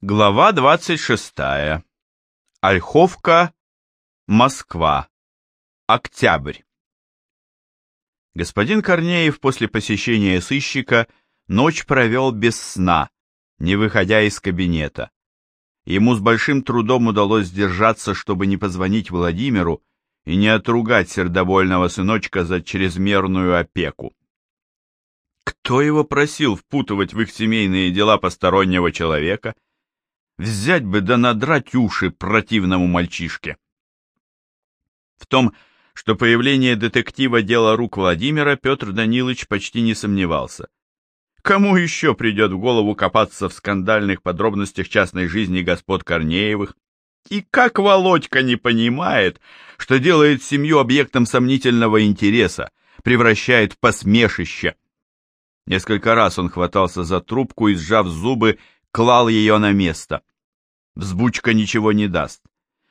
Глава 26. Ольховка, Москва. Октябрь. Господин Корнеев после посещения сыщика ночь провел без сна, не выходя из кабинета. Ему с большим трудом удалось сдержаться, чтобы не позвонить Владимиру и не отругать сердобольного сыночка за чрезмерную опеку. Кто его просил впутывать в их семейные дела постороннего человека — Взять бы да надрать уши противному мальчишке. В том, что появление детектива дело рук Владимира, Петр Данилович почти не сомневался. Кому еще придет в голову копаться в скандальных подробностях частной жизни господ Корнеевых? И как Володька не понимает, что делает семью объектом сомнительного интереса, превращает в посмешище? Несколько раз он хватался за трубку и, сжав зубы, клал ее на место. Взбучка ничего не даст,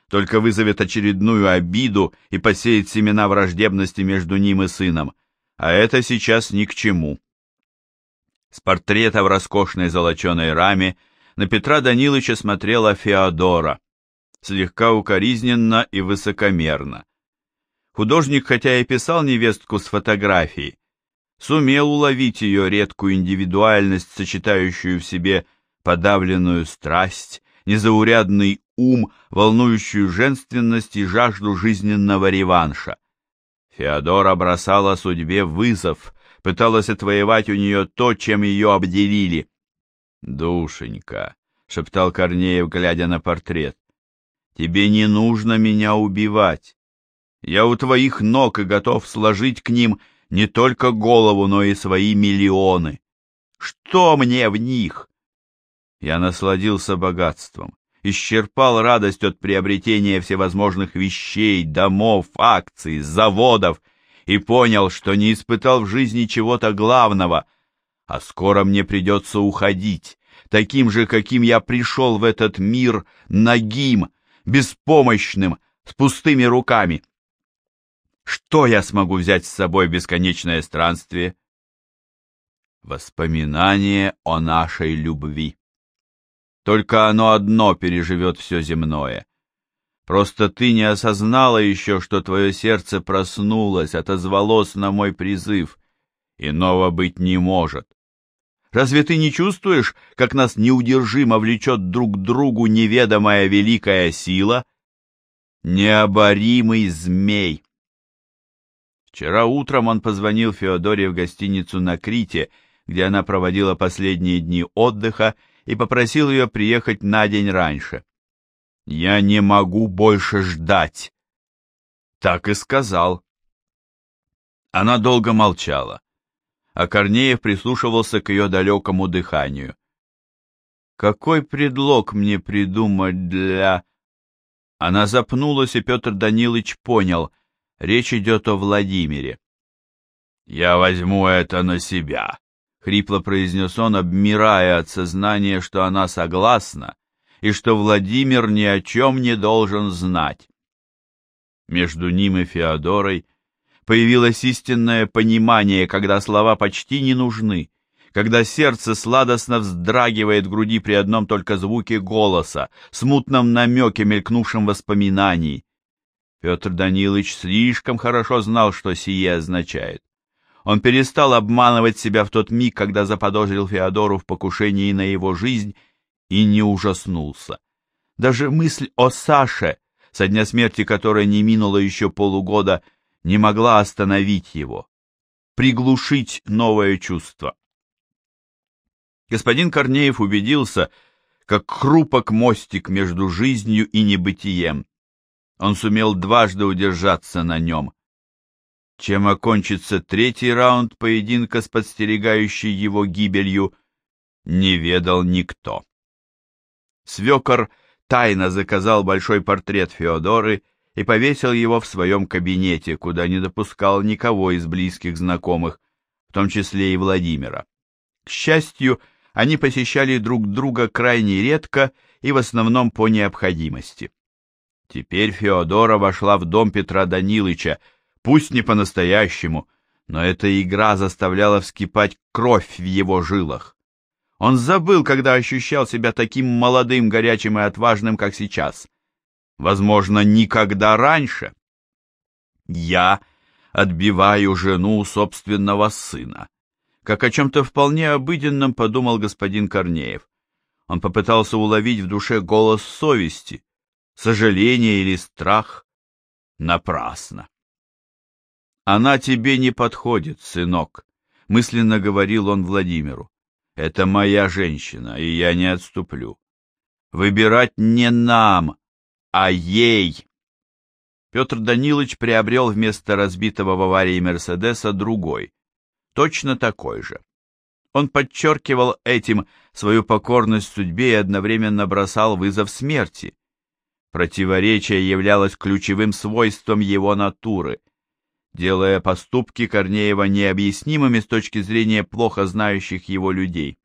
только вызовет очередную обиду и посеет семена враждебности между ним и сыном, а это сейчас ни к чему. С портрета в роскошной золоченой раме на Петра Даниловича смотрела Феодора, слегка укоризненно и высокомерно. Художник, хотя и писал невестку с фотографией, сумел уловить ее редкую индивидуальность, сочетающую в себе подавленную страсть, незаурядный ум, волнующую женственность и жажду жизненного реванша. Феодора бросала судьбе вызов, пыталась отвоевать у нее то, чем ее обделили. «Душенька», — шептал Корнеев, глядя на портрет, — «тебе не нужно меня убивать. Я у твоих ног и готов сложить к ним не только голову, но и свои миллионы. Что мне в них? Я насладился богатством, исчерпал радость от приобретения всевозможных вещей, домов, акций, заводов и понял, что не испытал в жизни чего-то главного, а скоро мне придется уходить, таким же, каким я пришел в этот мир, нагим, беспомощным, с пустыми руками. Что я смогу взять с собой в бесконечное странствие? Воспоминание о нашей любви. Только оно одно переживет все земное. Просто ты не осознала еще, что твое сердце проснулось, отозвалось на мой призыв. Иного быть не может. Разве ты не чувствуешь, как нас неудержимо влечет друг к другу неведомая великая сила? Необоримый змей. Вчера утром он позвонил Феодоре в гостиницу на Крите, где она проводила последние дни отдыха, и попросил ее приехать на день раньше. «Я не могу больше ждать!» Так и сказал. Она долго молчала, а Корнеев прислушивался к ее далекому дыханию. «Какой предлог мне придумать для...» Она запнулась, и Петр Данилович понял, речь идет о Владимире. «Я возьму это на себя», — хрипло произнес он, обмирая от сознания, что она согласна и что Владимир ни о чем не должен знать. Между ним и Феодорой появилось истинное понимание, когда слова почти не нужны, когда сердце сладостно вздрагивает в груди при одном только звуке голоса, смутном намеке, мелькнувшем воспоминаний. Петр Данилович слишком хорошо знал, что сие означает. Он перестал обманывать себя в тот миг, когда заподозрил Феодору в покушении на его жизнь и не ужаснулся. Даже мысль о Саше, со дня смерти которой не минуло еще полугода, не могла остановить его, приглушить новое чувство. Господин Корнеев убедился, как хрупок мостик между жизнью и небытием. Он сумел дважды удержаться на нем. Чем окончится третий раунд поединка с подстерегающей его гибелью, не ведал никто. Свекор тайно заказал большой портрет Феодоры и повесил его в своем кабинете, куда не допускал никого из близких знакомых, в том числе и Владимира. К счастью, они посещали друг друга крайне редко и в основном по необходимости. Теперь Феодора вошла в дом Петра Данилыча, Пусть не по-настоящему, но эта игра заставляла вскипать кровь в его жилах. Он забыл, когда ощущал себя таким молодым, горячим и отважным, как сейчас. Возможно, никогда раньше. Я отбиваю жену собственного сына. Как о чем-то вполне обыденном подумал господин Корнеев. Он попытался уловить в душе голос совести, сожаление или страх. Напрасно. «Она тебе не подходит, сынок», — мысленно говорил он Владимиру. «Это моя женщина, и я не отступлю. Выбирать не нам, а ей». Петр Данилович приобрел вместо разбитого в аварии Мерседеса другой, точно такой же. Он подчеркивал этим свою покорность судьбе и одновременно бросал вызов смерти. Противоречие являлось ключевым свойством его натуры, делая поступки Корнеева необъяснимыми с точки зрения плохо знающих его людей.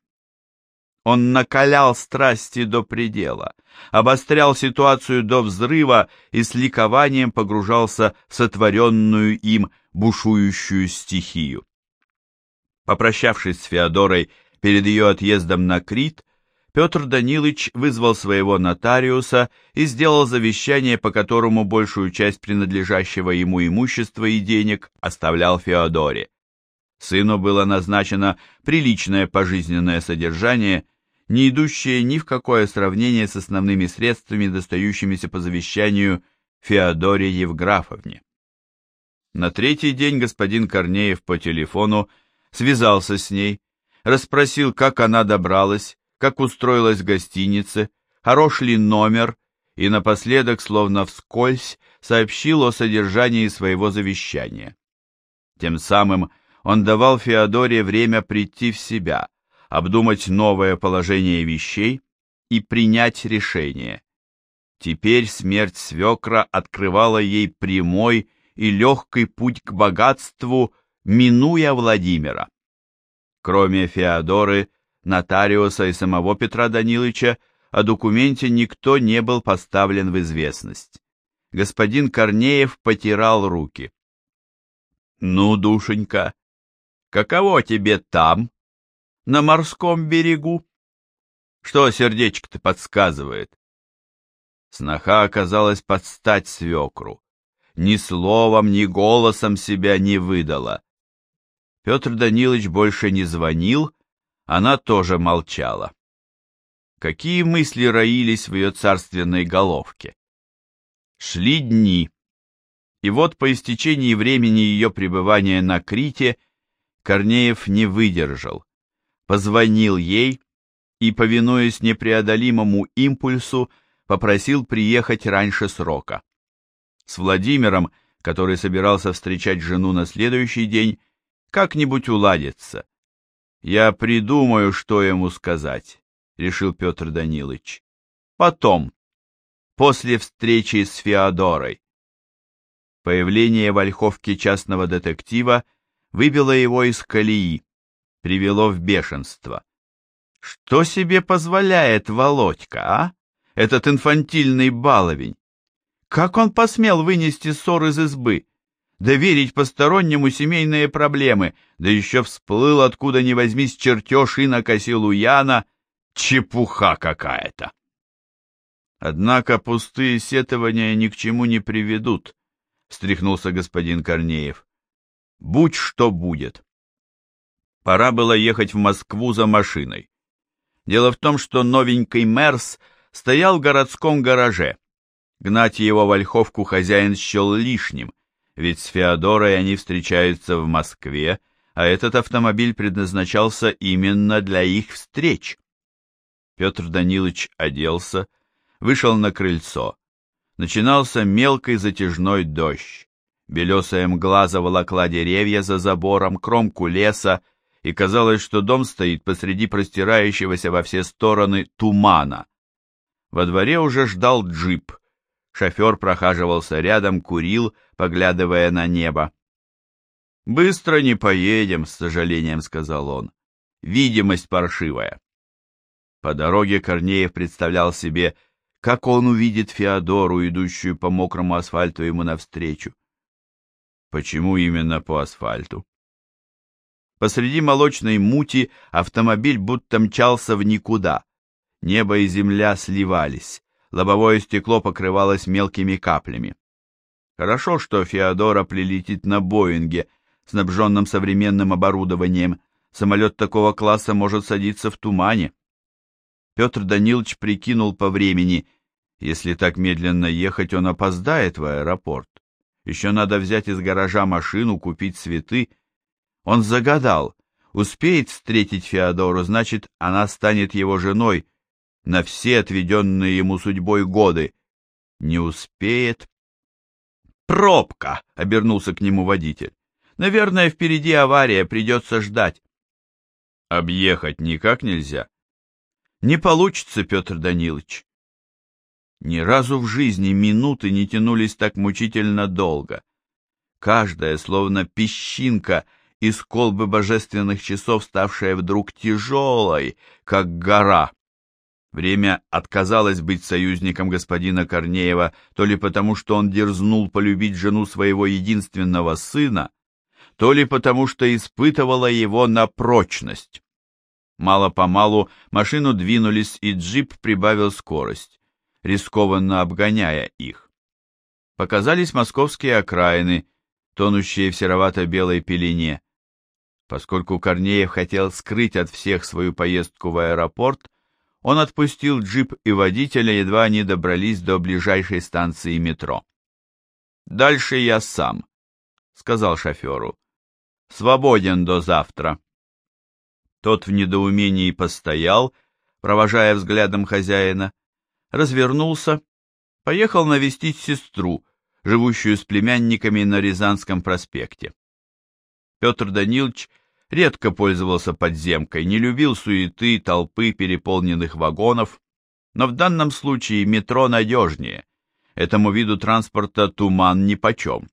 Он накалял страсти до предела, обострял ситуацию до взрыва и с ликованием погружался в сотворенную им бушующую стихию. Попрощавшись с Феодорой перед ее отъездом на Крит, Петр Данилович вызвал своего нотариуса и сделал завещание, по которому большую часть принадлежащего ему имущества и денег оставлял Феодоре. Сыну было назначено приличное пожизненное содержание, не идущее ни в какое сравнение с основными средствами, достающимися по завещанию Феодоре Евграфовне. На третий день господин Корнеев по телефону связался с ней, расспросил, как она добралась, как устроилась в гостинице, хорош ли номер, и напоследок, словно вскользь, сообщил о содержании своего завещания. Тем самым он давал Феодоре время прийти в себя, обдумать новое положение вещей и принять решение. Теперь смерть свекра открывала ей прямой и легкий путь к богатству минуя Владимира. Кроме Феодоры, нотариуса и самого Петра Данилыча, о документе никто не был поставлен в известность. Господин Корнеев потирал руки. «Ну, душенька, каково тебе там, на морском берегу? Что сердечко-то подсказывает?» Сноха оказалась под стать свекру. Ни словом, ни голосом себя не выдала. Петр Данилович больше не звонил, она тоже молчала. Какие мысли роились в ее царственной головке? Шли дни, и вот по истечении времени ее пребывания на Крите Корнеев не выдержал, позвонил ей и, повинуясь непреодолимому импульсу, попросил приехать раньше срока. С Владимиром, который собирался встречать жену на следующий день, как-нибудь уладится. Я придумаю, что ему сказать, решил Петр Данилович. Потом, после встречи с Феодорой. Появление в Ольховке частного детектива выбило его из колеи, привело в бешенство. Что себе позволяет Володька, а? Этот инфантильный баловень. Как он посмел вынести ссор из избы? Доверить постороннему семейные проблемы, да еще всплыл откуда ни возьмись чертеж и накосил у Яна. Чепуха какая-то! Однако пустые сетования ни к чему не приведут, — встряхнулся господин Корнеев. Будь что будет. Пора было ехать в Москву за машиной. Дело в том, что новенький Мерс стоял в городском гараже. Гнать его в Ольховку хозяин счел лишним — ведь с Феодорой они встречаются в Москве, а этот автомобиль предназначался именно для их встреч. Петр Данилович оделся, вышел на крыльцо. Начинался мелкий затяжной дождь. Белесая мгла заволокла деревья за забором, кромку леса, и казалось, что дом стоит посреди простирающегося во все стороны тумана. Во дворе уже ждал джип — Шофер прохаживался рядом, курил, поглядывая на небо. «Быстро не поедем», — с сожалением сказал он. «Видимость паршивая». По дороге Корнеев представлял себе, как он увидит Феодору, идущую по мокрому асфальту ему навстречу. Почему именно по асфальту? Посреди молочной мути автомобиль будто мчался в никуда. Небо и земля сливались, лобовое стекло покрывалось мелкими каплями. Хорошо, что Феодора прилетит на Боинге, снабженном современным оборудованием. Самолет такого класса может садиться в тумане. Петр Данилович прикинул по времени. Если так медленно ехать, он опоздает в аэропорт. Еще надо взять из гаража машину, купить цветы. Он загадал. Успеет встретить Феодору, значит, она станет его женой на все отведенные ему судьбой годы. Не успеет. «Пробка!» — обернулся к нему водитель. «Наверное, впереди авария, придется ждать». «Объехать никак нельзя?» «Не получится, Петр Данилович». Ни разу в жизни минуты не тянулись так мучительно долго. Каждая, словно песчинка из колбы божественных часов, ставшая вдруг тяжелой, как гора. Время отказалось быть союзником господина Корнеева то ли потому, что он дерзнул полюбить жену своего единственного сына, то ли потому, что испытывала его на прочность. Мало-помалу машину двинулись, и джип прибавил скорость, рискованно обгоняя их. Показались московские окраины, тонущие в серовато-белой пелене. Поскольку Корнеев хотел скрыть от всех свою поездку в аэропорт, он отпустил джип и водителя, едва они добрались до ближайшей станции метро. «Дальше я сам», — сказал шоферу. «Свободен до завтра». Тот в недоумении постоял, провожая взглядом хозяина, развернулся, поехал навестить сестру, живущую с племянниками на Рязанском проспекте. Петр Данилович редко пользовался подземкой, не любил суеты, толпы переполненных вагонов, но в данном случае метро надежнее. Этому виду транспорта туман нипочем.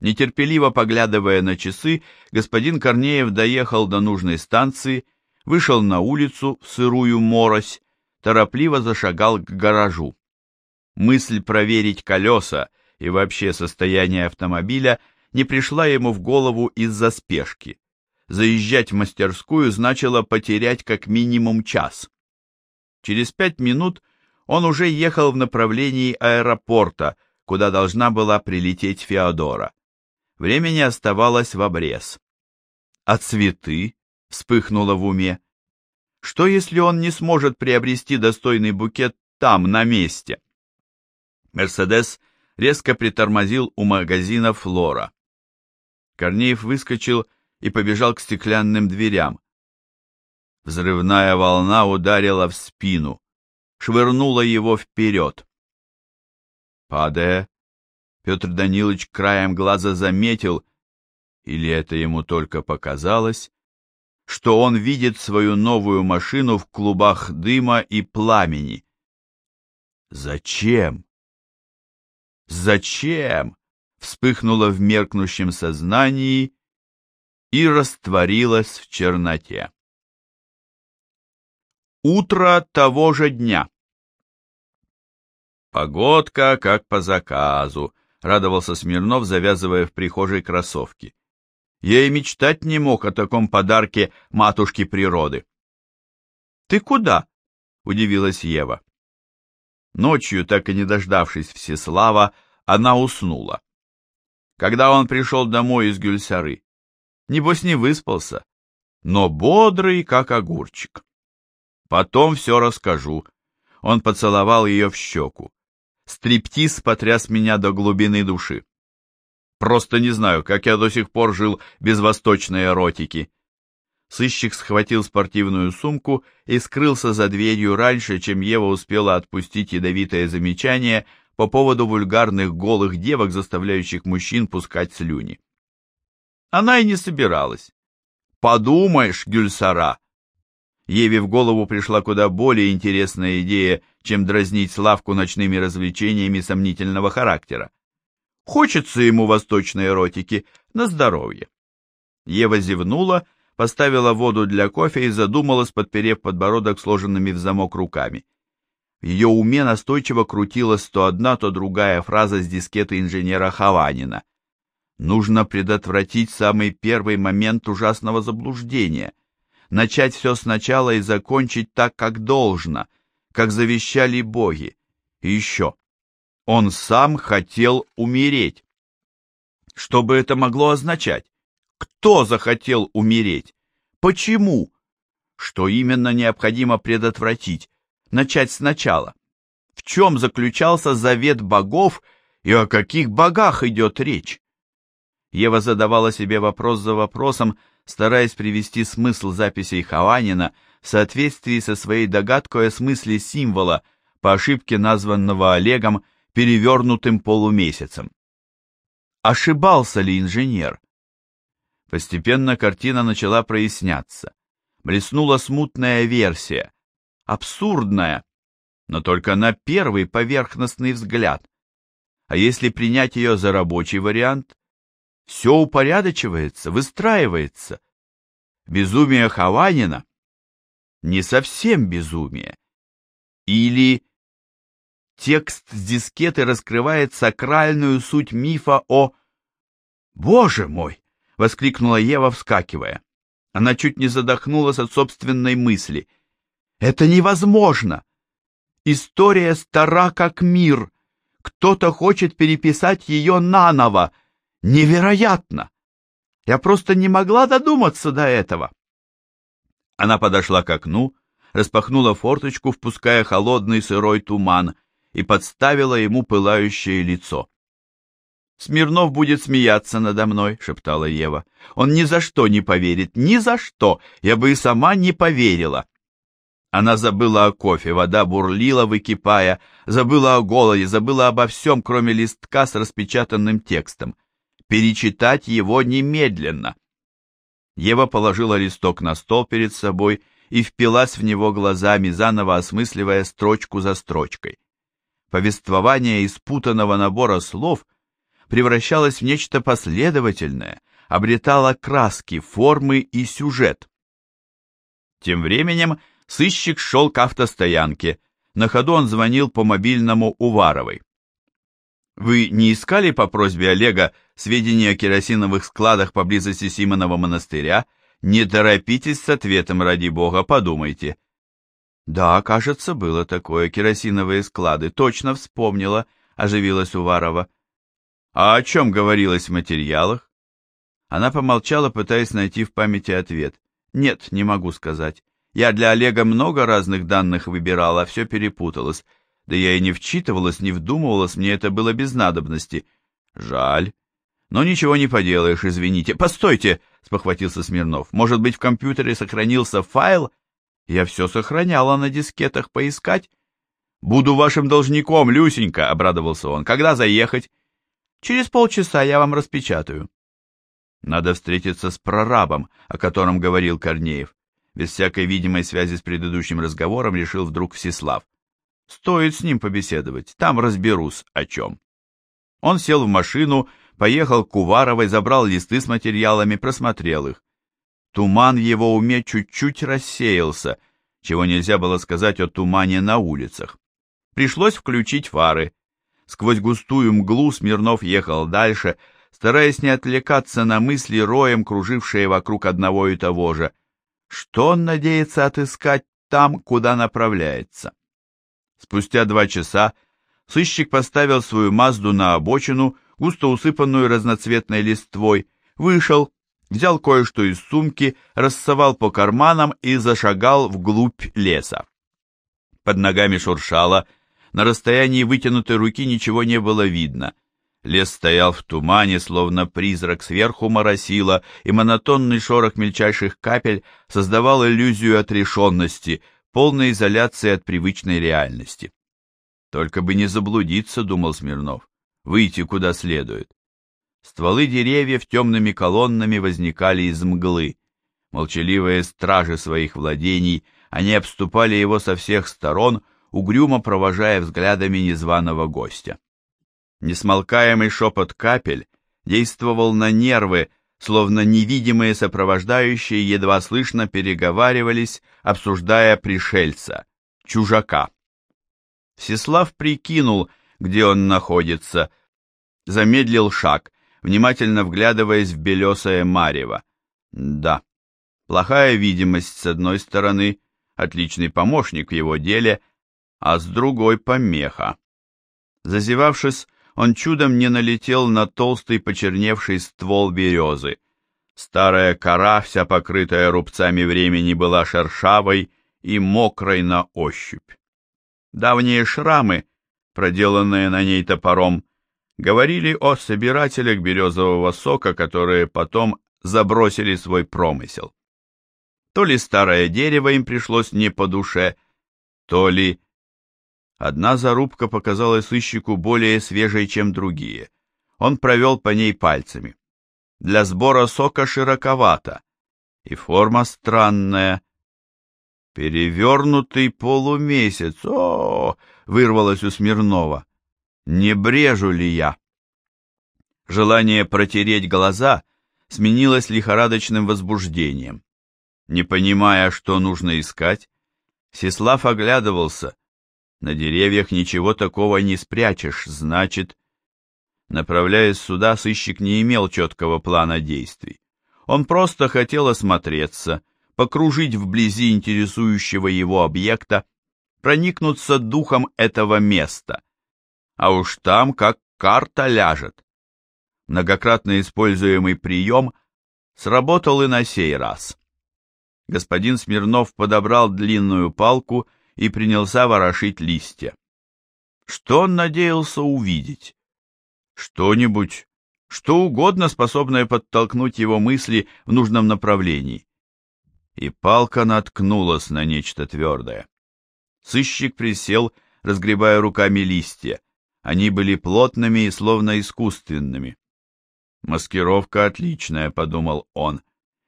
Нетерпеливо поглядывая на часы, господин Корнеев доехал до нужной станции, вышел на улицу в сырую морось, торопливо зашагал к гаражу. Мысль проверить колеса и вообще состояние автомобиля не пришла ему в голову из-за спешки заезжать в мастерскую значило потерять как минимум час. Через пять минут он уже ехал в направлении аэропорта, куда должна была прилететь Феодора. Времени оставалось в обрез. А цветы вспыхнуло в уме. Что, если он не сможет приобрести достойный букет там, на месте? Мерседес резко притормозил у магазина «Флора». Корнеев выскочил и побежал к стеклянным дверям. Взрывная волна ударила в спину, швырнула его вперед. Падая, Петр Данилович краем глаза заметил, или это ему только показалось, что он видит свою новую машину в клубах дыма и пламени. Зачем? Зачем? Вспыхнуло в меркнущем сознании, и растворилась в черноте. Утро того же дня. Погодка, как по заказу, радовался Смирнов, завязывая в прихожей кроссовки. Я и мечтать не мог о таком подарке матушки природы. Ты куда? удивилась Ева. Ночью, так и не дождавшись Всеслава, она уснула. Когда он пришел домой из Гюльсары, Небось не выспался, но бодрый, как огурчик. Потом все расскажу. Он поцеловал ее в щеку. Стриптиз потряс меня до глубины души. Просто не знаю, как я до сих пор жил без восточной эротики. Сыщик схватил спортивную сумку и скрылся за дверью раньше, чем Ева успела отпустить ядовитое замечание по поводу вульгарных голых девок, заставляющих мужчин пускать слюни. Она и не собиралась. Подумаешь, Гюльсара! Еве в голову пришла куда более интересная идея, чем дразнить Славку ночными развлечениями сомнительного характера. Хочется ему восточной эротики на здоровье. Ева зевнула, поставила воду для кофе и задумалась, подперев подбородок сложенными в замок руками. Ее уме настойчиво крутилась то одна, то другая фраза с дискеты инженера Хованина — Нужно предотвратить самый первый момент ужасного заблуждения, начать все сначала и закончить так, как должно, как завещали боги. И еще, он сам хотел умереть. Что бы это могло означать? Кто захотел умереть? Почему? Что именно необходимо предотвратить? Начать сначала. В чем заключался завет богов и о каких богах идет речь? Ева задавала себе вопрос за вопросом, стараясь привести смысл записей Хаванина в соответствии со своей догадкой о смысле символа, по ошибке названного Олегом перевернутым полумесяцем. Ошибался ли инженер? Постепенно картина начала проясняться. Блеснула смутная версия, абсурдная, но только на первый поверхностный взгляд. А если принять ее за рабочий вариант, все упорядочивается, выстраивается. Безумие Хаванина не совсем безумие. Или текст с дискеты раскрывает сакральную суть мифа о... «Боже мой!» — воскликнула Ева, вскакивая. Она чуть не задохнулась от собственной мысли. «Это невозможно! История стара как мир. Кто-то хочет переписать ее наново. Невероятно! Я просто не могла додуматься до этого!» Она подошла к окну, распахнула форточку, впуская холодный сырой туман, и подставила ему пылающее лицо. «Смирнов будет смеяться надо мной», — шептала Ева. «Он ни за что не поверит, ни за что! Я бы и сама не поверила!» Она забыла о кофе, вода бурлила, выкипая, забыла о голоде, забыла обо всем, кроме листка с распечатанным текстом. Перечитать его немедленно. Ева положила листок на стол перед собой и впилась в него глазами, заново осмысливая строчку за строчкой. Повествование из путанного набора слов — превращалась в нечто последовательное, обретала краски, формы и сюжет. Тем временем сыщик шел к автостоянке. На ходу он звонил по мобильному Уваровой. «Вы не искали по просьбе Олега сведения о керосиновых складах поблизости Симонова монастыря? Не торопитесь с ответом, ради бога, подумайте». «Да, кажется, было такое, керосиновые склады, точно вспомнила», — оживилась Уварова. А о чем говорилось в материалах? Она помолчала, пытаясь найти в памяти ответ. Нет, не могу сказать. Я для Олега много разных данных выбирала, а все перепуталось. Да я и не вчитывалась, не вдумывалась, мне это было без надобности. Жаль. Но ничего не поделаешь, извините. Постойте, спохватился Смирнов. Может быть, в компьютере сохранился файл? Я все сохраняла на дискетах, поискать. Буду вашим должником, Люсенька, обрадовался он. Когда заехать? Через полчаса я вам распечатаю. Надо встретиться с прорабом, о котором говорил Корнеев. Без всякой видимой связи с предыдущим разговором решил вдруг Всеслав. Стоит с ним побеседовать, там разберусь о чем. Он сел в машину, поехал к Уваровой, забрал листы с материалами, просмотрел их. Туман его уме чуть-чуть рассеялся, чего нельзя было сказать о тумане на улицах. Пришлось включить фары. Сквозь густую мглу Смирнов ехал дальше, стараясь не отвлекаться на мысли роем, кружившие вокруг одного и того же. Что он надеется отыскать там, куда направляется? Спустя два часа сыщик поставил свою Мазду на обочину, густо усыпанную разноцветной листвой, вышел, взял кое-что из сумки, рассовал по карманам и зашагал вглубь леса. Под ногами шуршало, на расстоянии вытянутой руки ничего не было видно. Лес стоял в тумане, словно призрак сверху моросило, и монотонный шорох мельчайших капель создавал иллюзию отрешенности, полной изоляции от привычной реальности. «Только бы не заблудиться», — думал Смирнов, — «выйти куда следует». Стволы деревьев темными колоннами возникали из мглы. Молчаливые стражи своих владений, они обступали его со всех сторон — угрюмо провожая взглядами незваного гостя. Несмолкаемый шепот капель действовал на нервы, словно невидимые сопровождающие едва слышно переговаривались, обсуждая пришельца, чужака. Всеслав прикинул, где он находится, замедлил шаг, внимательно вглядываясь в белесое марево. Да, плохая видимость с одной стороны, отличный помощник в его деле, а с другой помеха. Зазевавшись, он чудом не налетел на толстый почерневший ствол березы. Старая кора, вся покрытая рубцами времени, была шершавой и мокрой на ощупь. Давние шрамы, проделанные на ней топором, говорили о собирателях березового сока, которые потом забросили свой промысел. То ли старое дерево им пришлось не по душе, то ли... Одна зарубка показалась сыщику более свежей, чем другие. Он провел по ней пальцами. Для сбора сока широковато, и форма странная. Перевернутый полумесяц, о, вырвалось у Смирнова. Не брежу ли я? Желание протереть глаза сменилось лихорадочным возбуждением. Не понимая, что нужно искать, Сеслав оглядывался. На деревьях ничего такого не спрячешь, значит... Направляясь сюда, сыщик не имел четкого плана действий. Он просто хотел осмотреться, покружить вблизи интересующего его объекта, проникнуться духом этого места. А уж там как карта ляжет. Многократно используемый прием сработал и на сей раз господин Смирнов подобрал длинную палку и принялся ворошить листья. Что он надеялся увидеть? Что-нибудь, что угодно, способное подтолкнуть его мысли в нужном направлении. И палка наткнулась на нечто твердое. Сыщик присел, разгребая руками листья. Они были плотными и словно искусственными. «Маскировка отличная», — подумал он.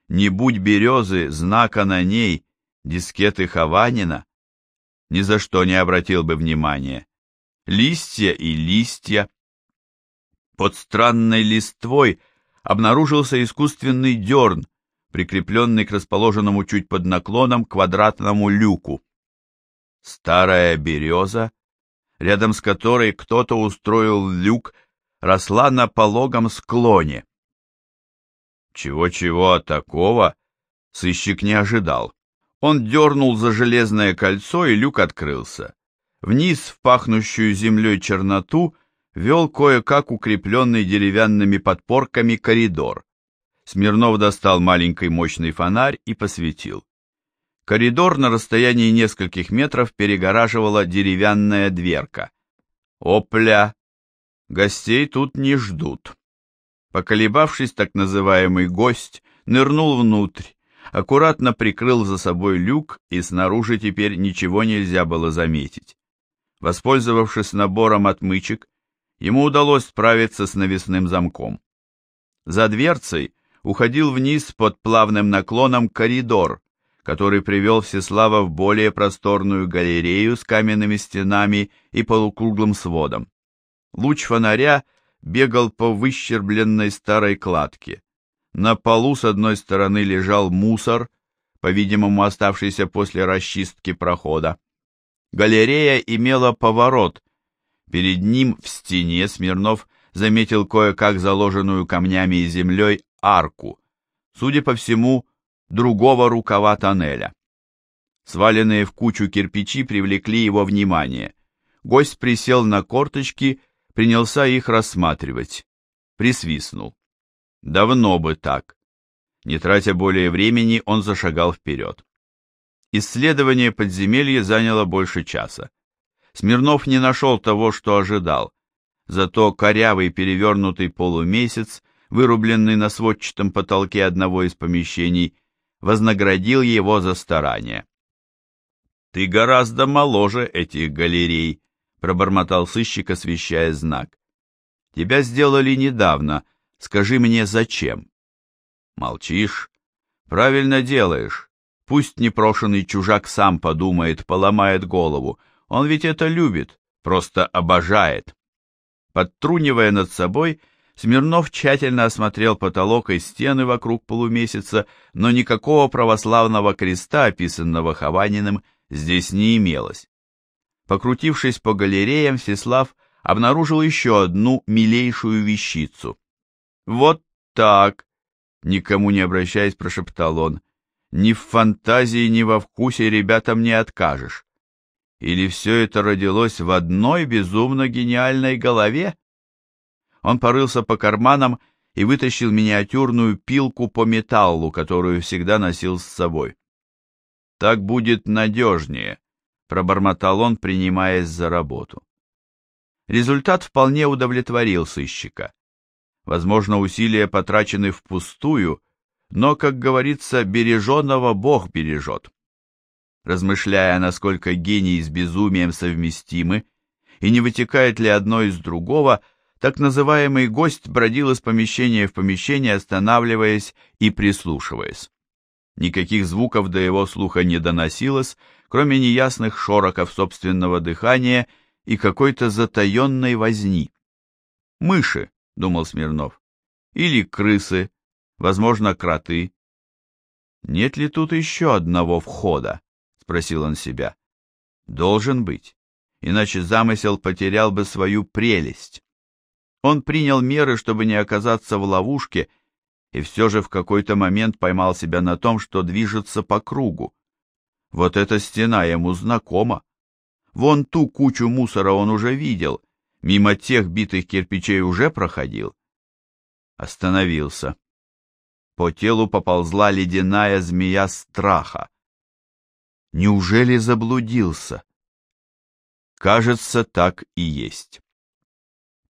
Не будь березы, знака на ней, дискеты Хованина, ни за что не обратил бы внимания. Листья и листья. Под странной листвой обнаружился искусственный дерн, прикрепленный к расположенному чуть под наклоном квадратному люку. Старая береза, рядом с которой кто-то устроил люк, росла на пологом склоне. Чего-чего такого сыщик не ожидал. Он дернул за железное кольцо, и люк открылся. Вниз в пахнущую землей черноту вел кое-как укрепленный деревянными подпорками коридор. Смирнов достал маленький мощный фонарь и посветил. Коридор на расстоянии нескольких метров перегораживала деревянная дверка. Опля! Гостей тут не ждут. Поколебавшись, так называемый гость нырнул внутрь, аккуратно прикрыл за собой люк, и снаружи теперь ничего нельзя было заметить. Воспользовавшись набором отмычек, ему удалось справиться с навесным замком. За дверцей уходил вниз под плавным наклоном коридор, который привел Всеслава в более просторную галерею с каменными стенами и полукруглым сводом. Луч фонаря — бегал по выщербленной старой кладке. На полу с одной стороны лежал мусор, по-видимому оставшийся после расчистки прохода. Галерея имела поворот. Перед ним в стене Смирнов заметил кое-как заложенную камнями и землей арку, судя по всему, другого рукава тоннеля. Сваленные в кучу кирпичи привлекли его внимание. Гость присел на корточки принялся их рассматривать. Присвистнул. Давно бы так. Не тратя более времени, он зашагал вперед. Исследование подземелья заняло больше часа. Смирнов не нашел того, что ожидал. Зато корявый перевернутый полумесяц, вырубленный на сводчатом потолке одного из помещений, вознаградил его за старание. «Ты гораздо моложе этих галерей», — пробормотал сыщик, освещая знак. «Тебя сделали недавно. Скажи мне, зачем?» «Молчишь? Правильно делаешь. Пусть непрошенный чужак сам подумает, поломает голову. Он ведь это любит, просто обожает». Подтрунивая над собой, Смирнов тщательно осмотрел потолок и стены вокруг полумесяца, но никакого православного креста, описанного Хованиным, здесь не имелось. Покрутившись по галереям, Всеслав обнаружил еще одну милейшую вещицу. Вот так, никому не обращаясь, прошептал он. Ни в фантазии, ни во вкусе ребятам не откажешь. Или все это родилось в одной безумно гениальной голове? Он порылся по карманам и вытащил миниатюрную пилку по металлу, которую всегда носил с собой. «Так будет надежнее», — пробормотал он, принимаясь за работу. Результат вполне удовлетворил сыщика. Возможно, усилия потрачены впустую, но, как говорится, береженного Бог бережет. Размышляя, насколько гений с безумием совместимы, и не вытекает ли одно из другого, так называемый гость бродил из помещения в помещение, останавливаясь и прислушиваясь. Никаких звуков до его слуха не доносилось, кроме неясных шороков собственного дыхания и какой-то затаенной возни. «Мыши», — думал Смирнов, — «или крысы, возможно, кроты». «Нет ли тут еще одного входа?» — спросил он себя. «Должен быть, иначе замысел потерял бы свою прелесть». Он принял меры, чтобы не оказаться в ловушке, и все же в какой-то момент поймал себя на том, что движется по кругу. Вот эта стена ему знакома. Вон ту кучу мусора он уже видел, мимо тех битых кирпичей уже проходил. Остановился. По телу поползла ледяная змея страха. Неужели заблудился? Кажется, так и есть.